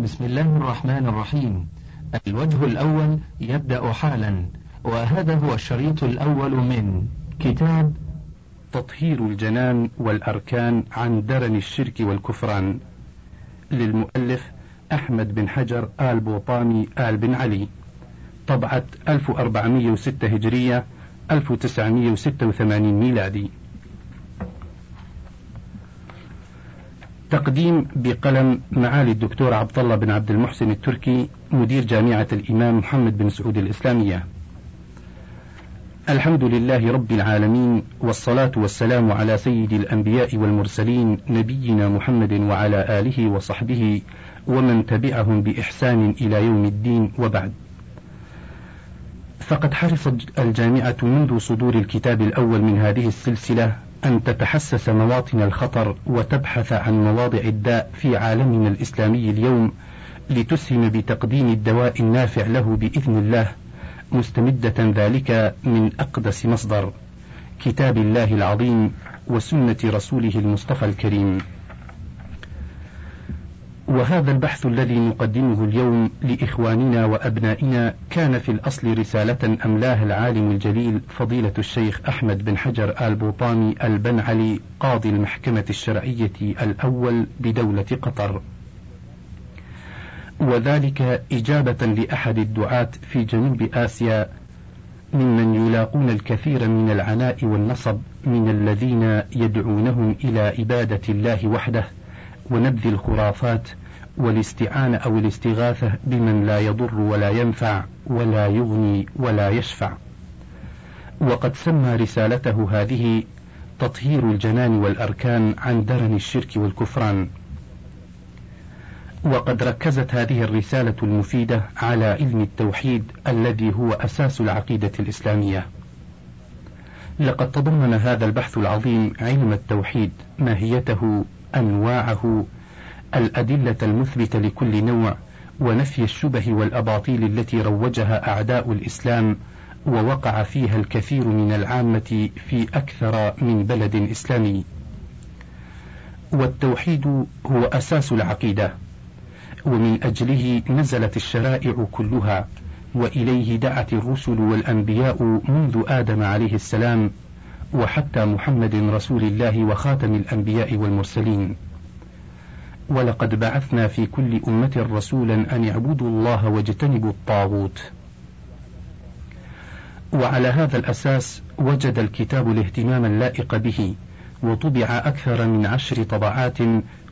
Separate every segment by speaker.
Speaker 1: بسم الله الرحمن الرحيم. الوجه الأول يبدأ حالا وهذا هو الشريط الأول من كتاب
Speaker 2: تطهير الجنان والأركان عن درن الشرك والكفران للمؤلف أحمد بن حجر آل بوطامي آل بن علي. طبعة 1406 هجرية 1986 ميلادي. تقديم بقلم معالي الدكتور عبد الله بن عبد المحسن التركي مدير جامعة الإمام محمد بن سعود الإسلامية. الحمد لله رب العالمين والصلاة والسلام على سيد الأنبياء والمرسلين نبينا محمد وعلى آله وصحبه ومن تبعهم بإحسان إلى يوم الدين وبعد. فقد حرصت الجامعة منذ صدور الكتاب الأول من هذه السلسلة أن تتحسس مواطن الخطر وتبحث عن مواضع الداء في عالمنا الإسلامي اليوم لتسهم بتقديم الدواء النافع له بإذن الله مستمدة ذلك من أقدس مصدر كتاب الله العظيم وسنة رسوله المصطفى الكريم. وهذا البحث الذي نقدمه اليوم لإخواننا وأبنائنا كان في الأصل رسالة أملاها العالم الجليل فضيلة الشيخ أحمد بن حجر آل بوطامي البنعلي قاضي المحكمة الشرعية الأول بدولة قطر. وذلك إجابة لأحد الدعاة في جنوب آسيا ممن يلاقون الكثير من العناء والنصب من الذين يدعونهم إلى عبادة الله وحده. ونبذ الخرافات والاستعانة أو الاستغاثة بمن لا يضر ولا ينفع ولا يغني ولا يشفع. وقد سمى رسالته هذه تطهير الجنان والأركان عن درن الشرك والكفران. وقد ركزت هذه الرسالة المفيدة على علم التوحيد الذي هو أساس العقيدة الإسلامية. لقد تضمن هذا البحث العظيم علم التوحيد ماهيته أنواعه الأدلة المثبتة لكل نوع ونفي الشبه والأباطيل التي روجها أعداء الإسلام ووقع فيها الكثير من العامة في أكثر من بلد إسلامي. والتوحيد هو أساس العقيدة، ومن أجله نزلت الشرائع كلها، وإليه دعت الرسل والأنبياء منذ آدم عليه السلام وحتى محمد رسول الله وخاتم الأنبياء والمرسلين. ولقد بعثنا في كل أمة رسولا أن يعبدوا الله واجتنبوا الطاغوت. وعلى هذا الأساس وجد الكتاب الاهتمام اللائق به وطبع أكثر من عشر طبعات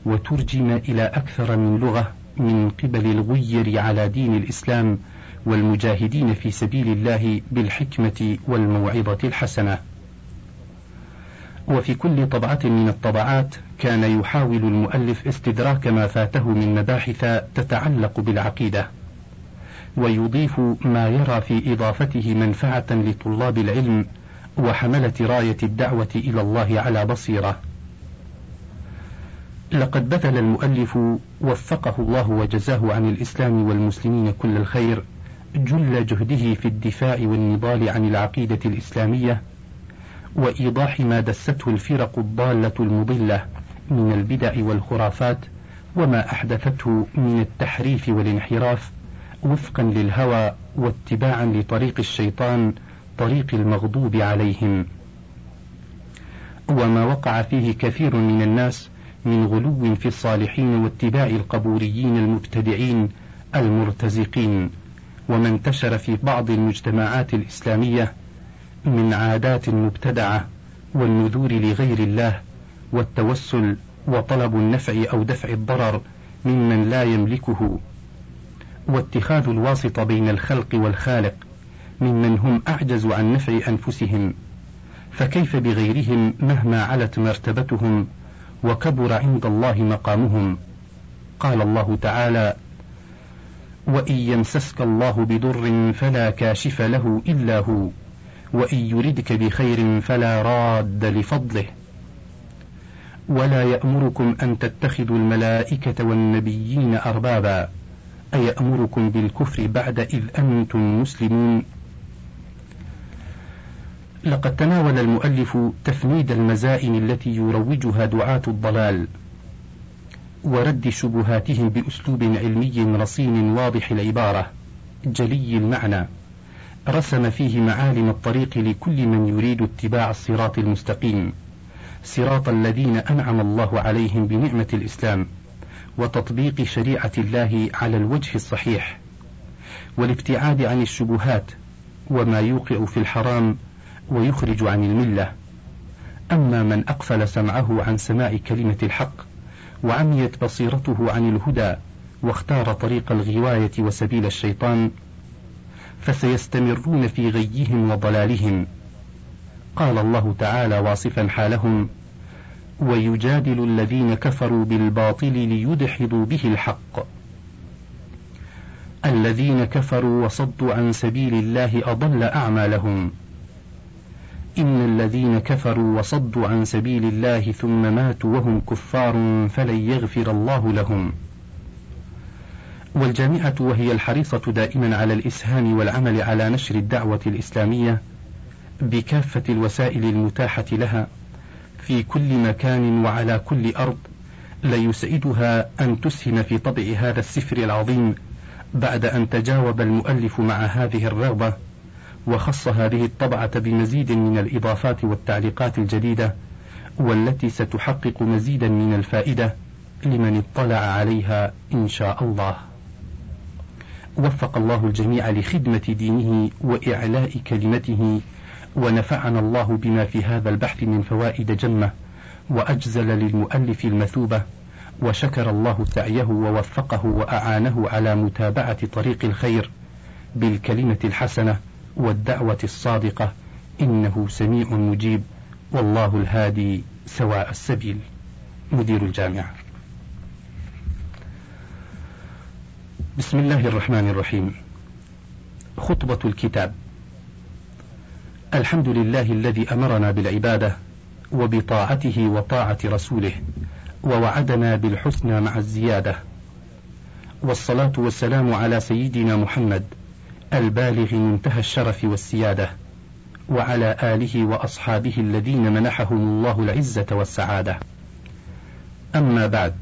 Speaker 2: وترجم إلى أكثر من لغة من قبل الغير على دين الإسلام والمجاهدين في سبيل الله بالحكمة والموعظة الحسنة. وفي كل طبعة من الطبعات كان يحاول المؤلف استدراك ما فاته من مباحث تتعلق بالعقيدة ويضيف ما يرى في إضافته منفعة لطلاب العلم وحملة راية الدعوة إلى الله على بصيرة. لقد بذل المؤلف وفقه الله وجزاه عن الإسلام والمسلمين كل الخير جل جهده في الدفاع والنضال عن العقيدة الإسلامية وإيضاح ما دسته الفرق الضالة المضلة من البدع والخرافات وما أحدثته من التحريف والانحراف وفقا للهوى واتباعا لطريق الشيطان طريق المغضوب عليهم. وما وقع فيه كثير من الناس من غلو في الصالحين واتباع القبوريين المبتدعين المرتزقين وما انتشر في بعض المجتمعات الإسلامية من عادات مبتدعة والنذور لغير الله والتوسل وطلب النفع أو دفع الضرر ممن لا يملكه واتخاذ الواسطة بين الخلق والخالق ممن هم أعجز عن نفع أنفسهم فكيف بغيرهم مهما علت مرتبتهم وكبر عند الله مقامهم قال الله تعالى وإن يمسسك الله بضر فلا كاشف له إلا هو وإن يردك بخير فلا راد لفضله. ولا يأمركم أن تتخذوا الملائكة والنبيين أربابا. أيأمركم بالكفر بعد إذ أنتم مسلمون؟ لقد تناول المؤلف تفنيد المزائم التي يروجها دعاة الضلال. ورد شبهاتهم بأسلوب علمي رصين واضح العبارة. جلي المعنى. رسم فيه معالم الطريق لكل من يريد اتباع الصراط المستقيم صراط الذين أنعم الله عليهم بنعمة الإسلام وتطبيق شريعة الله على الوجه الصحيح والابتعاد عن الشبهات وما يوقع في الحرام ويخرج عن الملة. أما من أقفل سمعه عن سماع كلمة الحق وعميت بصيرته عن الهدى واختار طريق الغواية وسبيل الشيطان فسيستمرون في غيهم وضلالهم. قال الله تعالى واصفا حالهم ويجادل الذين كفروا بالباطل ليدحضوا به الحق. الذين كفروا وصدوا عن سبيل الله أضل أعمالهم. إن الذين كفروا وصدوا عن سبيل الله ثم ماتوا وهم كفار فلن يغفر الله لهم. والجامعة وهي الحريصة دائما على الإسهام والعمل على نشر الدعوة الإسلامية بكافة الوسائل المتاحة لها في كل مكان وعلى كل أرض ليسعدها أن تسهم في طبع هذا السفر العظيم بعد أن تجاوب المؤلف مع هذه الرغبة وخص هذه الطبعة بمزيد من الإضافات والتعليقات الجديدة والتي ستحقق مزيدا من الفائدة لمن اطلع عليها إن شاء الله. وفق الله الجميع لخدمة دينه وإعلاء كلمته ونفعنا الله بما في هذا البحث من فوائد جمة وأجزل للمؤلف المثوبة وشكر الله سعيه ووفقه وأعانه على متابعة طريق الخير بالكلمة الحسنة والدعوة الصادقة إنه سميع مجيب والله الهادي سواء السبيل. مدير الجامعة. بسم الله الرحمن الرحيم. خطبة الكتاب. الحمد لله الذي أمرنا بالعبادة وبطاعته وطاعة رسوله ووعدنا بالحسنى مع الزيادة. والصلاة والسلام على سيدنا محمد البالغ منتهى الشرف والسيادة وعلى آله وأصحابه الذين منحهم الله العزة والسعادة. أما بعد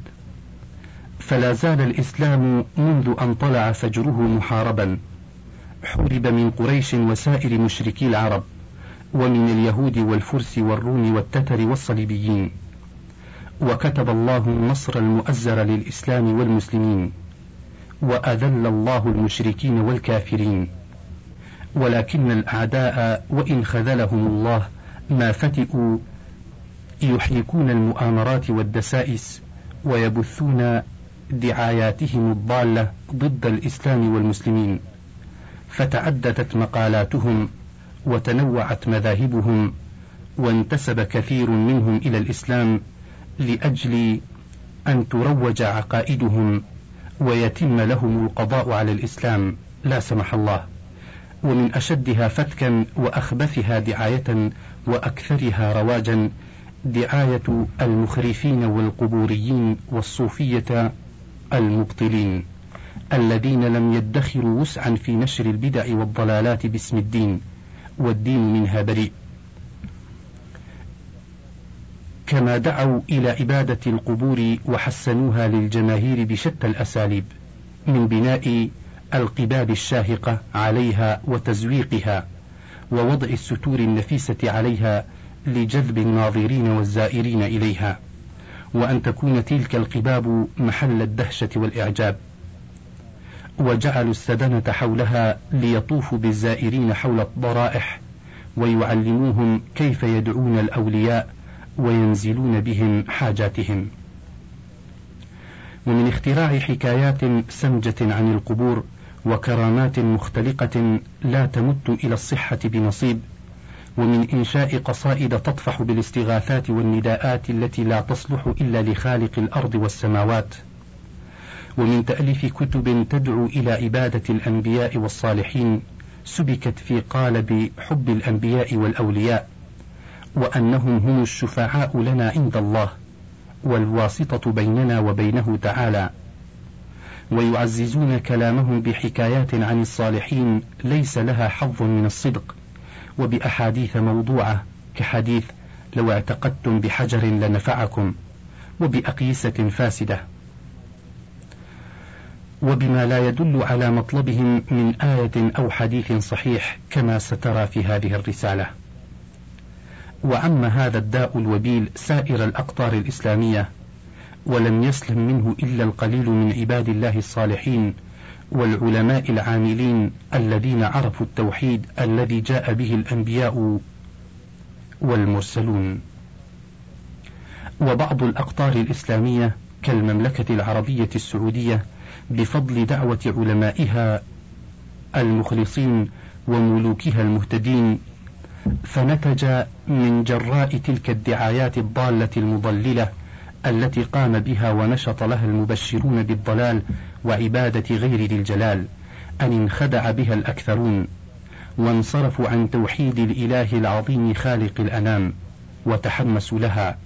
Speaker 2: فلا زال الإسلام منذ أن طلع فجره محاربا. حورب من قريش وسائر مشركي العرب ومن اليهود والفرس والروم والتتر والصليبيين. وكتب الله النصر المؤزر للإسلام والمسلمين. وأذل الله المشركين والكافرين. ولكن الأعداء وإن خذلهم الله ما فتئوا يحركون المؤامرات والدسائس ويبثون دعاياتهم الضالة ضد الإسلام والمسلمين فتعددت مقالاتهم وتنوعت مذاهبهم وانتسب كثير منهم إلى الإسلام لأجل أن تروج عقائدهم ويتم لهم القضاء على الإسلام. لا سمح الله. ومن أشدها فتكا وأخبثها دعاية وأكثرها رواجا دعاية المخرفين والقبوريين والصوفية المبطلين الذين لم يدخروا وسعا في نشر البدع والضلالات باسم الدين والدين منها بريء. كما دعوا إلى عبادة القبور وحسنوها للجماهير بشتى الأساليب من بناء القباب الشاهقة عليها وتزويقها ووضع الستور النفيسة عليها لجذب الناظرين والزائرين إليها. وأن تكون تلك القباب محل الدهشة والإعجاب. وجعلوا السدنة حولها ليطوفوا بالزائرين حول الضرائح ويعلموهم كيف يدعون الأولياء وينزلون بهم حاجاتهم. ومن اختراع حكايات سمجة عن القبور وكرامات مختلقة لا تمت إلى الصحة بنصيب ومن إنشاء قصائد تطفح بالاستغاثات والنداءات التي لا تصلح إلا لخالق الأرض والسماوات. ومن تأليف كتب تدعو إلى عبادة الأنبياء والصالحين سبكت في قالب حب الأنبياء والأولياء وأنهم هم الشفعاء لنا عند الله والواسطة بيننا وبينه تعالى. ويعززون كلامهم بحكايات عن الصالحين ليس لها حظ من الصدق. وبأحاديث موضوعة كحديث لو اعتقدتم بحجر لنفعكم وبأقيسة فاسدة وبما لا يدل على مطلبهم من آية أو حديث صحيح كما سترى في هذه الرسالة. وعم هذا الداء الوبيل سائر الأقطار الإسلامية ولم يسلم منه إلا القليل من عباد الله الصالحين والعلماء العاملين الذين عرفوا التوحيد الذي جاء به الأنبياء والمرسلون. وبعض الأقطار الإسلامية كالمملكة العربية السعودية بفضل دعوة علمائها المخلصين وملوكها المهتدين فنتج من جراء تلك الدعايات الضالة المضللة التي قام بها ونشط لها المبشرون بالضلال وعبادة غير ذي الجلال أن انخدع بها الأكثرون وانصرفوا عن توحيد الإله العظيم خالق الأنام وتحمسوا لها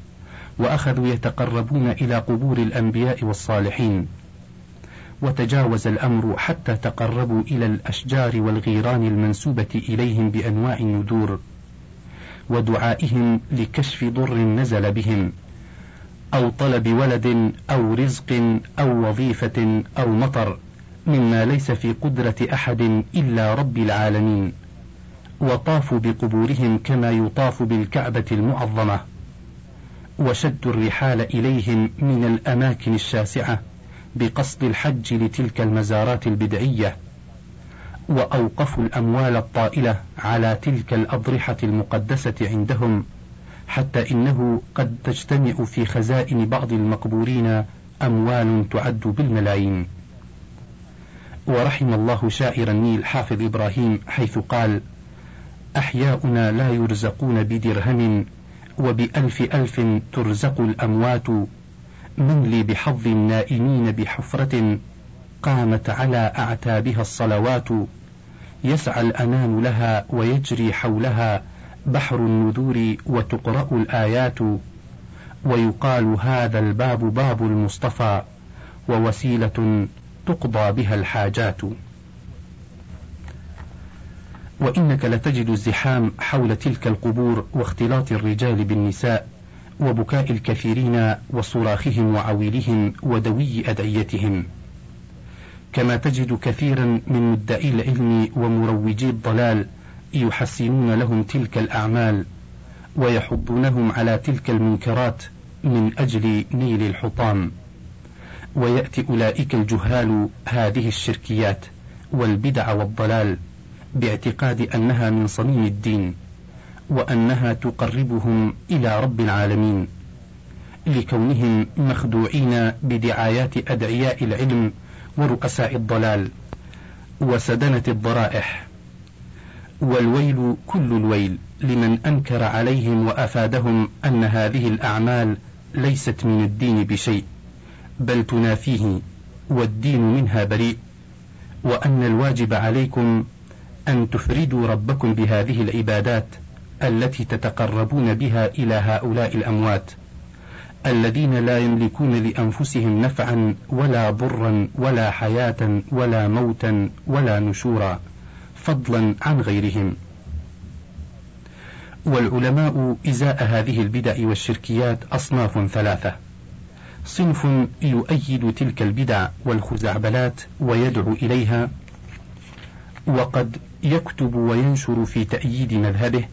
Speaker 2: وأخذوا يتقربون إلى قبور الأنبياء والصالحين. وتجاوز الأمر حتى تقربوا إلى الأشجار والغيران المنسوبة إليهم بأنواع النذور ودعائهم لكشف ضر نزل بهم. أو طلب ولد أو رزق أو وظيفة أو مطر مما ليس في قدرة أحد إلا رب العالمين وطافوا بقبورهم كما يطاف بالكعبة المعظمة. وشدوا الرحال إليهم من الأماكن الشاسعة بقصد الحج لتلك المزارات البدعية وأوقفوا الأموال الطائلة على تلك الأضرحة المقدسة عندهم حتى إنه قد تجتمع في خزائن بعض المقبورين أموال تعد بالملايين. ورحم الله شاعر النيل حافظ إبراهيم حيث قال أحياؤنا لا يرزقون بدرهم وبألف ألف ترزق الأموات. من لي بحظ النائمين بحفرة قامت على أعتابها الصلوات. يسعى الأنام لها ويجري حولها بحر النذور وتقرأ الآيات ويقال هذا الباب باب المصطفى ووسيلة تقضى بها الحاجات. وإنك لتجد الزحام حول تلك القبور واختلاط الرجال بالنساء وبكاء الكثيرين وصراخهم وعويلهم ودوي أدعيتهم. كما تجد كثيرا من مدعي العلم ومروجي الضلال يحسنون لهم تلك الأعمال ويحضونهم على تلك المنكرات من أجل نيل الحطام. ويأتي أولئك الجهال هذه الشركيات والبدع والضلال باعتقاد أنها من صميم الدين وأنها تقربهم إلى رب العالمين لكونهم مخدوعين بدعايات أدعياء العلم ورؤساء الضلال وسدنة الضرائح. والويل كل الويل لمن أنكر عليهم وأفادهم أن هذه الأعمال ليست من الدين بشيء بل تنافيه والدين منها بريء وأن الواجب عليكم أن تفردوا ربكم بهذه العبادات التي تتقربون بها إلى هؤلاء الأموات الذين لا يملكون لأنفسهم نفعا ولا ضرا ولا حياة ولا موتا ولا نشورا. فضلا عن غيرهم. والعلماء إزاء هذه البدع والشركيات أصناف ثلاثة. صنف يؤيد تلك البدع والخزعبلات ويدعو إليها. وقد يكتب وينشر في تأييد مذهبه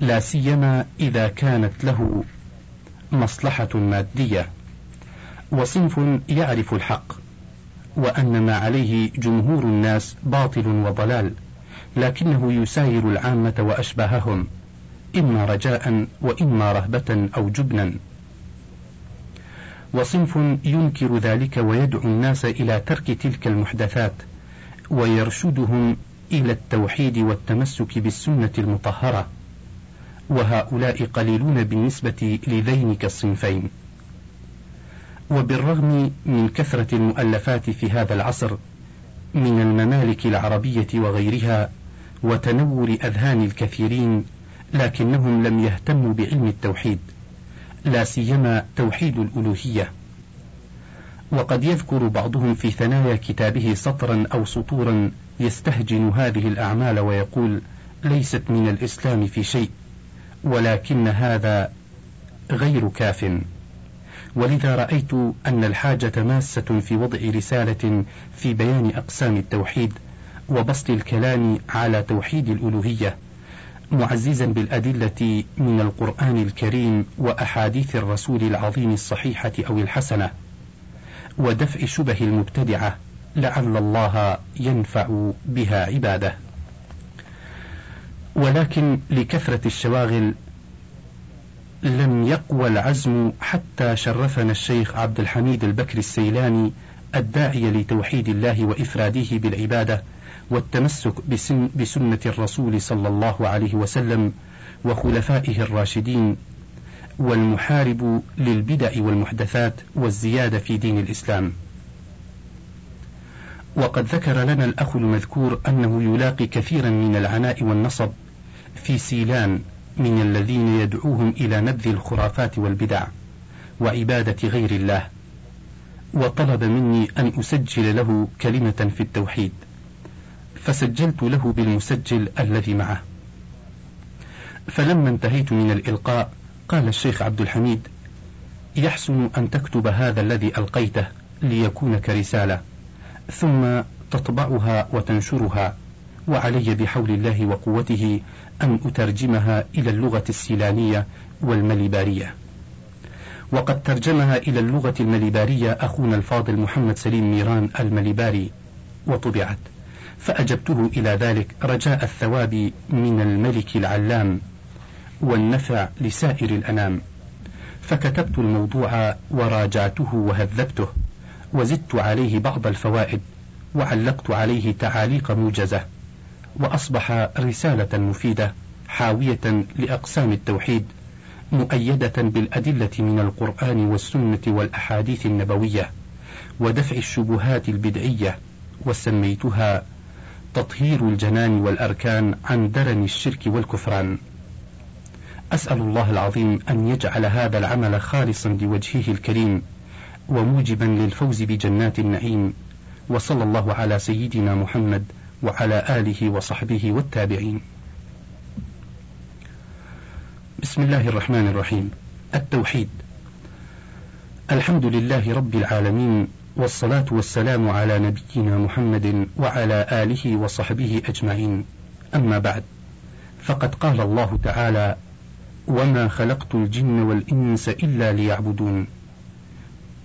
Speaker 2: لا سيما إذا كانت له مصلحة مادية. وصنف يعرف الحق وأن ما عليه جمهور الناس باطل وضلال. لكنه يساير العامة وأشباههم إما رجاء وإما رهبة أو جبنا. وصنف ينكر ذلك ويدعو الناس إلى ترك تلك المحدثات ويرشدهم إلى التوحيد والتمسك بالسنة المطهرة. وهؤلاء قليلون بالنسبة لذينك الصنفين. وبالرغم من كثرة المؤلفات في هذا العصر من الممالك العربية وغيرها وتنور أذهان الكثيرين لكنهم لم يهتموا بعلم التوحيد لا سيما توحيد الألوهية. وقد يذكر بعضهم في ثنايا كتابه سطرا أو سطورا يستهجن هذه الأعمال ويقول ليست من الإسلام في شيء ولكن هذا غير كاف. ولذا رأيت أن الحاجة ماسة في وضع رسالة في بيان أقسام التوحيد وبسط الكلام على توحيد الألوهية معززا بالأدلة من القرآن الكريم وأحاديث الرسول العظيم الصحيحة أو الحسنة ودفع شبه المبتدعة لعل الله ينفع بها عباده. ولكن لكثرة الشواغل لم يقوى العزم حتى شرفنا الشيخ عبد الحميد البكر السيلاني الداعي لتوحيد الله وإفراده بالعبادة والتمسك بسن بسنة الرسول صلى الله عليه وسلم وخلفائه الراشدين والمحارب للبدع والمحدثات والزيادة في دين الإسلام. وقد ذكر لنا الأخ المذكور أنه يلاقي كثيرا من العناء والنصب في سيلان من الذين يدعوهم إلى نبذ الخرافات والبدع وعبادة غير الله وطلب مني أن أسجل له كلمة في التوحيد فسجلت له بالمسجل الذي معه. فلما انتهيت من الإلقاء قال الشيخ عبد الحميد يحسن أن تكتب هذا الذي ألقيته ليكون كرسالة ثم تطبعها وتنشرها وعلي بحول الله وقوته أن أترجمها إلى اللغة السيلانية والمليبارية. وقد ترجمها إلى اللغة المليبارية أخونا الفاضل محمد سليم ميران المليباري وطبعت. فأجبته إلى ذلك رجاء الثواب من الملك العلام والنفع لسائر الأنام. فكتبت الموضوع وراجعته وهذبته وزدت عليه بعض الفوائد وعلقت عليه تعاليق موجزة وأصبح رسالة مفيدة حاوية لأقسام التوحيد مؤيدة بالأدلة من القرآن والسنة والأحاديث النبوية ودفع الشبهات البدعية وسميتها تطهير الجنان والأركان عن درن الشرك والكفران. أسأل الله العظيم أن يجعل هذا العمل خالصا لوجهه الكريم وموجبا للفوز بجنات النعيم. وصلى الله على سيدنا محمد وعلى آله وصحبه والتابعين. بسم الله الرحمن الرحيم. التوحيد. الحمد لله رب العالمين والصلاة والسلام على نبينا محمد وعلى آله وصحبه أجمعين. أما بعد فقد قال الله تعالى وما خلقت الجن والإنس إلا ليعبدون.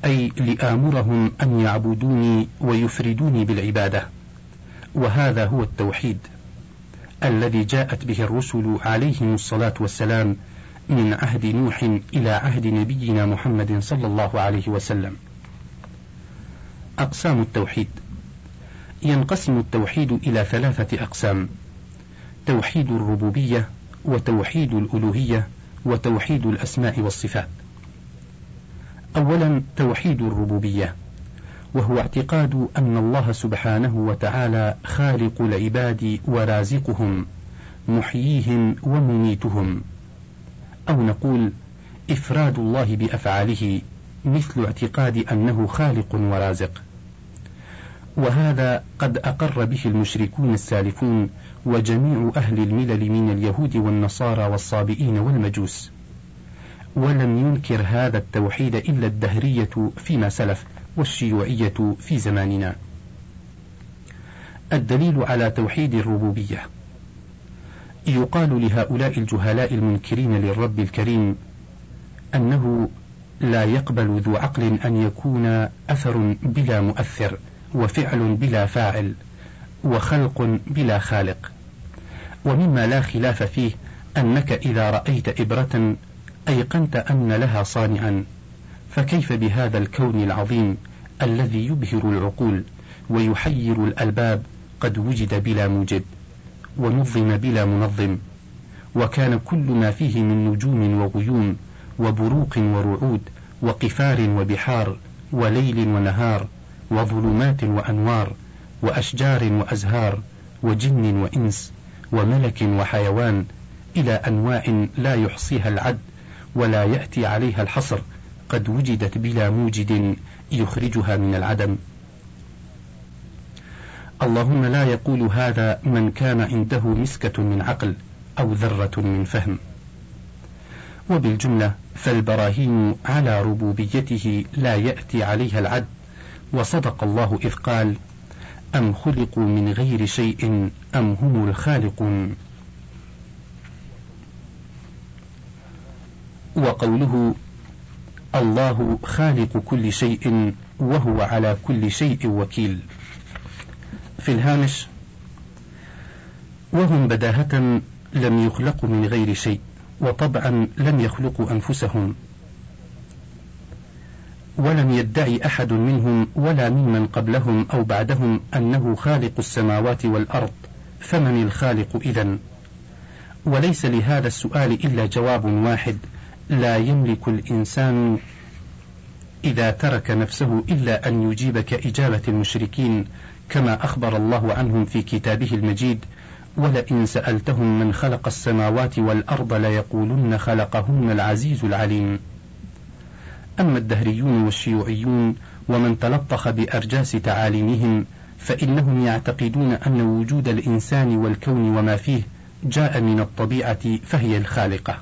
Speaker 2: أي لآمرهم أن يعبدوني ويفردوني بالعبادة. وهذا هو التوحيد الذي جاءت به الرسل عليهم الصلاة والسلام من عهد نوح إلى عهد نبينا محمد صلى الله عليه وسلم. أقسام التوحيد ينقسم التوحيد إلى ثلاثة أقسام: توحيد الربوبية، وتوحيد الألوهية، وتوحيد الأسماء والصفات. أولا توحيد الربوبية، وهو اعتقاد أن الله سبحانه وتعالى خالق العباد ورازقهم محييهم ومميتهم أو نقول إفراد الله بأفعاله مثل اعتقاد أنه خالق ورازق. وهذا قد أقر به المشركون السالفون وجميع أهل الملل من اليهود والنصارى والصابئين والمجوس. ولم ينكر هذا التوحيد إلا الدهرية فيما سلف والشيوعية في زماننا. الدليل على توحيد الربوبية. يقال لهؤلاء الجهلاء المنكرين للرب الكريم أنه لا يقبل ذو عقل أن يكون أثر بلا مؤثر وفعل بلا فاعل وخلق بلا خالق. ومما لا خلاف فيه أنك إذا رأيت إبرة أيقنت أن لها صانعا. فكيف بهذا الكون العظيم الذي يبهر العقول ويحير الألباب قد وجد بلا موجد ونظم بلا منظم وكان كل ما فيه من نجوم وغيوم وبروق ورعود وقفار وبحار وليل ونهار وظلمات وأنوار وأشجار وأزهار وجن وإنس وملك وحيوان إلى أنواع لا يحصيها العد ولا يأتي عليها الحصر قد وجدت بلا موجد يخرجها من العدم. اللهم لا يقول هذا من كان عنده مسكة من عقل أو ذرة من فهم. وبالجملة فالبراهين على ربوبيته لا يأتي عليها العد. وصدق الله إذ قال أم خلقوا من غير شيء أم هم الخالقون؟ وقوله الله خالق كل شيء وهو على كل شيء وكيل. في الهامش وهم بداهة لم يخلقوا من غير شيء. وطبعا لم يخلقوا أنفسهم. ولم يدعي أحد منهم ولا ممن قبلهم أو بعدهم أنه خالق السماوات والأرض فمن الخالق إذا وليس لهذا السؤال إلا جواب واحد لا يملك الإنسان إذا ترك نفسه إلا أن يجيب كإجابة المشركين كما أخبر الله عنهم في كتابه المجيد ولئن سألتهم من خلق السماوات والأرض ليقولن خلقهن العزيز العليم. أما الدهريون والشيوعيون ومن تلطخ بأرجاس تعاليمهم فإنهم يعتقدون أن وجود الإنسان والكون وما فيه جاء من الطبيعة فهي الخالقة.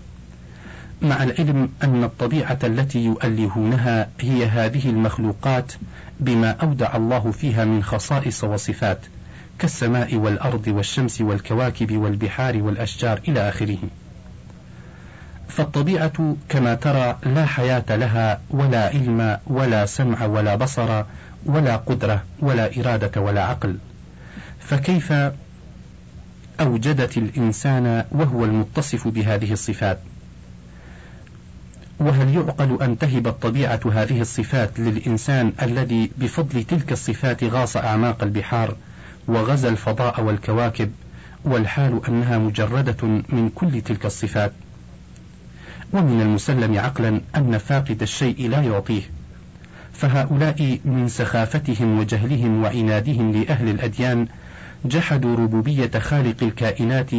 Speaker 2: مع العلم أن الطبيعة التي يؤلهونها هي هذه المخلوقات بما أودع الله فيها من خصائص وصفات كالسماء والأرض والشمس والكواكب والبحار والأشجار إلى آخره. فالطبيعة كما ترى لا حياة لها ولا علم ولا سمع ولا بصر ولا قدرة ولا إرادة ولا عقل. فكيف أوجدت الإنسان وهو المتصف بهذه الصفات؟ وهل يعقل أن تهب الطبيعة هذه الصفات للإنسان الذي بفضل تلك الصفات غاص أعماق البحار وغزا الفضاء والكواكب والحال أنها مجردة من كل تلك الصفات. ومن المسلم عقلا أن فاقد الشيء لا يعطيه. فهؤلاء من سخافتهم وجهلهم وعنادهم لأهل الأديان جحدوا ربوبية خالق الكائنات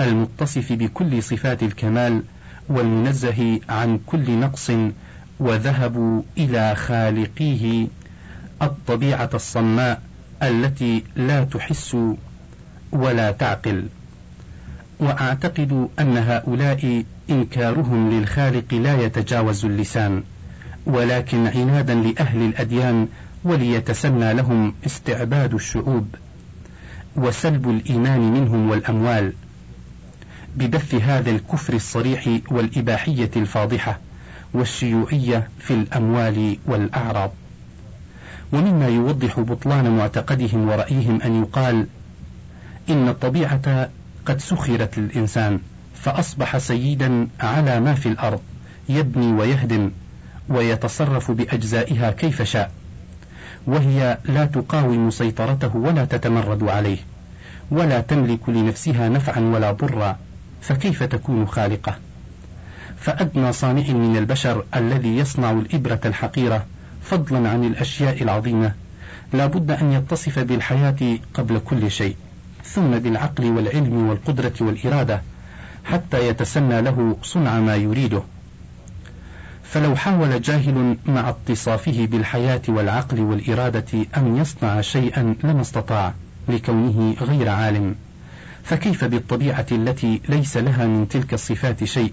Speaker 2: المتصف بكل صفات الكمال والمنزه عن كل نقص وذهبوا إلى خالقيه الطبيعة الصماء التي لا تحس ولا تعقل. وأعتقد أن هؤلاء إنكارهم للخالق لا يتجاوز اللسان ولكن عنادا لأهل الأديان وليتسنى لهم استعباد الشعوب وسلب الإيمان منهم والأموال. ببث هذا الكفر الصريح والإباحية الفاضحة والشيوعية في الأموال والأعراض. ومما يوضح بطلان معتقدهم ورأيهم أن يقال إن الطبيعة قد سخرت للإنسان فأصبح سيدا على ما في الأرض يبني ويهدم ويتصرف بأجزائها كيف شاء وهي لا تقاوم سيطرته ولا تتمرد عليه ولا تملك لنفسها نفعا ولا ضرا فكيف تكون خالقة؟ فأدنى صانع من البشر الذي يصنع الإبرة الحقيرة فضلا عن الأشياء العظيمة. لا بد أن يتصف بالحياة قبل كل شيء ثم بالعقل والعلم والقدرة والإرادة حتى يتسنى له صنع ما يريده. فلو حاول جاهل مع اتصافه بالحياة والعقل والإرادة أن يصنع شيئا لما استطاع لكونه غير عالم فكيف بالطبيعة التي ليس لها من تلك الصفات شيء؟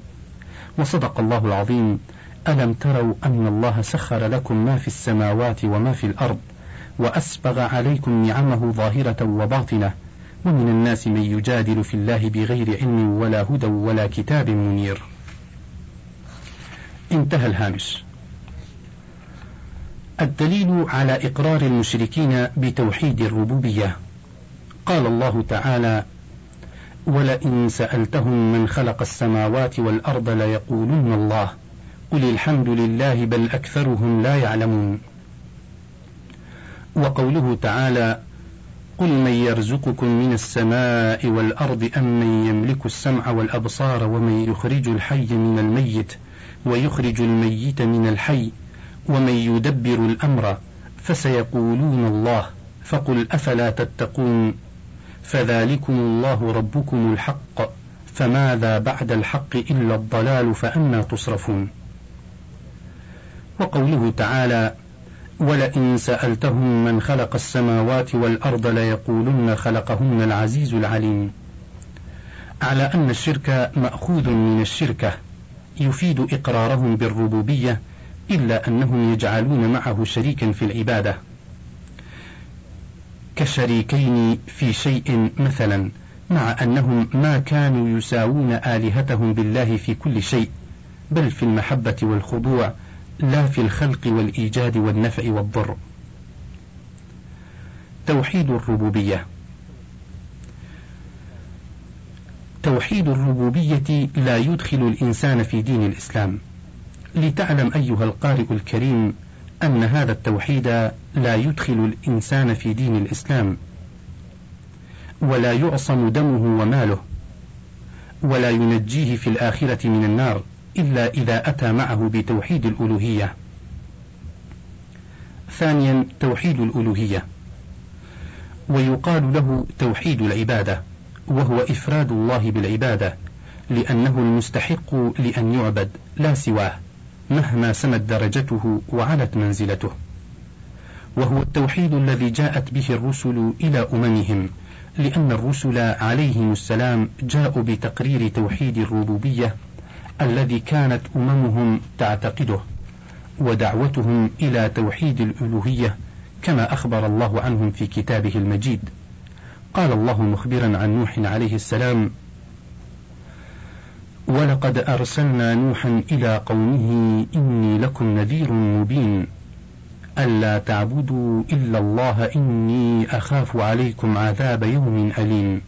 Speaker 2: وصدق الله العظيم ألم تروا أن الله سخر لكم ما في السماوات وما في الأرض وأسبغ عليكم نعمه ظاهرة وباطنة ومن الناس من يجادل في الله بغير علم ولا هدى ولا كتاب منير. انتهى الهامش. الدليل على إقرار المشركين بتوحيد الربوبية. قال الله تعالى ولئن سألتهم من خلق السماوات والأرض ليقولن الله قل الحمد لله بل أكثرهم لا يعلمون. وقوله تعالى قل من يرزقكم من السماء والأرض أم من يملك السمع والأبصار ومن يخرج الحي من الميت ويخرج الميت من الحي ومن يدبر الأمر فسيقولون الله فقل أفلا تتقون؟ فذلكم الله ربكم الحق فماذا بعد الحق إلا الضلال فأنا تصرفون؟ وقوله تعالى ولئن سألتهم من خلق السماوات والأرض ليقولن خلقهن العزيز العليم على أن الشرك مأخوذ من الشركة يفيد إقرارهم بالربوبية إلا أنهم يجعلون معه شريكا في العبادة. كشريكين في شيء مثلا مع أنهم ما كانوا يساوون آلهتهم بالله في كل شيء بل في المحبة والخضوع لا في الخلق والإيجاد والنفع والضر. توحيد الربوبية. توحيد الربوبية لا يدخل الإنسان في دين الإسلام. لتعلم أيها القارئ الكريم أن هذا التوحيد لا يدخل الإنسان في دين الإسلام. ولا يعصم دمه وماله. ولا ينجيه في الآخرة من النار. إلا إذا أتى معه بتوحيد الألوهية. ثانيا توحيد الألوهية، ويقال له توحيد العبادة، وهو إفراد الله بالعبادة، لأنه المستحق لأن يعبد لا سواه، مهما سمت درجته وعلت منزلته. وهو التوحيد الذي جاءت به الرسل إلى أممهم، لأن الرسل عليهم السلام جاءوا بتقرير توحيد الربوبية الذي كانت أممهم تعتقده ودعوتهم إلى توحيد الألوهية كما أخبر الله عنهم في كتابه المجيد. قال الله مخبرا عن نوح عليه السلام ولقد أرسلنا نوحا إلى قومه إني لكم نذير مبين ألا تعبدوا إلا الله إني أخاف عليكم عذاب يوم أليم.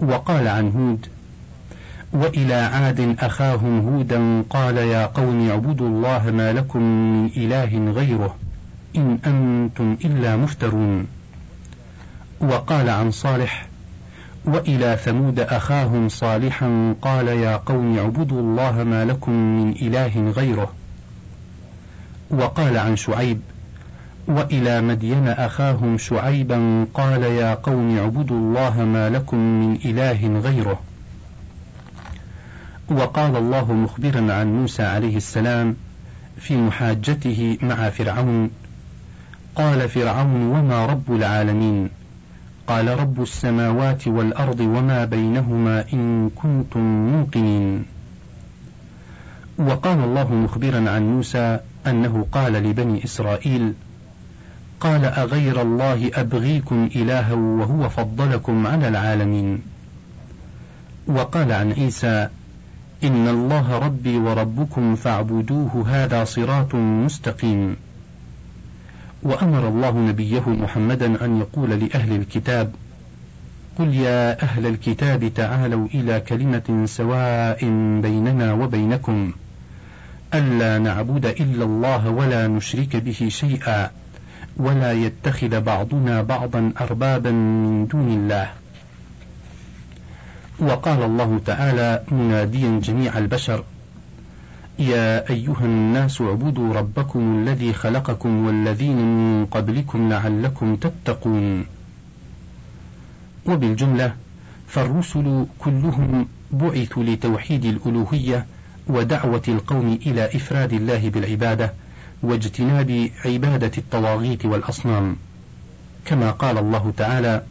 Speaker 2: وقال عن هود وإلى عاد أخاهم هودا قال يا قوم اعبدوا الله ما لكم من إله غيره إن أنتم إلا مفترون. وقال عن صالح وإلى ثمود أخاهم صالحا قال يا قوم اعبدوا الله ما لكم من إله غيره. وقال عن شعيب وإلى مدين أخاهم شعيبا قال يا قوم اعبدوا الله ما لكم من إله غيره. وقال الله مخبرا عن موسى عليه السلام في محاجته مع فرعون قال فرعون وما رب العالمين؟ قال رب السماوات والأرض وما بينهما إن كنتم موقنين. وقال الله مخبرا عن موسى أنه قال لبني إسرائيل قال أغير الله أبغيكم الها وهو فضلكم على العالمين؟ وقال عن عيسى إن الله ربي وربكم فاعبدوه هذا صراط مستقيم. وأمر الله نبيه محمدا أن يقول لأهل الكتاب: قل يا أهل الكتاب تعالوا إلى كلمة سواء بيننا وبينكم ألا نعبد إلا الله ولا نشرك به شيئا ولا يتخذ بعضنا بعضا أربابا من دون الله. وقال الله تعالى مناديا جميع البشر يا أيها الناس اعبدوا ربكم الذي خلقكم والذين من قبلكم لعلكم تتقون. وبالجملة فالرسل كلهم بعثوا لتوحيد الألوهية ودعوة القوم إلى إفراد الله بالعبادة واجتناب عبادة الطواغيت والأصنام. كما قال الله تعالى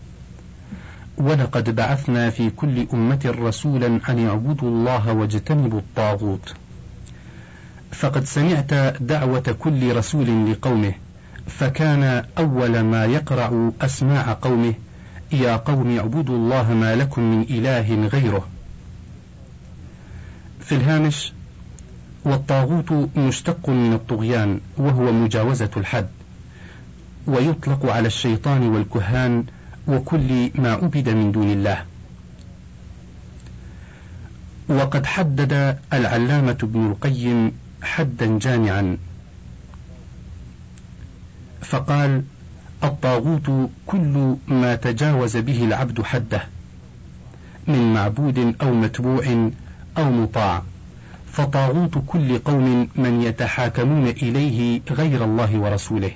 Speaker 2: ولقد بعثنا في كل أمة رسولا أن اعبدوا الله واجتنبوا الطاغوت. فقد سمعت دعوة كل رسول لقومه فكان أول ما يقرع أسماع قومه يا قوم اعبدوا الله ما لكم من إله غيره. في الهامش والطاغوت مشتق من الطغيان وهو مجاوزة الحد ويطلق على الشيطان والكهان وكل ما عبد من دون الله. وقد حدد العلامة ابن القيم حدا جامعا. فقال الطاغوت كل ما تجاوز به العبد حده من معبود أو متبوع أو مطاع. فطاغوت كل قوم من يتحاكمون إليه غير الله ورسوله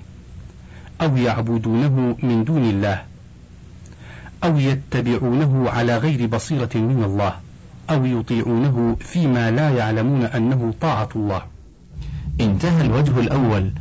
Speaker 2: أو يعبدونه من دون الله. أو يتبعونه على غير بصيرة من الله أو يطيعونه فيما لا يعلمون أنه طاعة الله.
Speaker 1: انتهى الوجه الأول.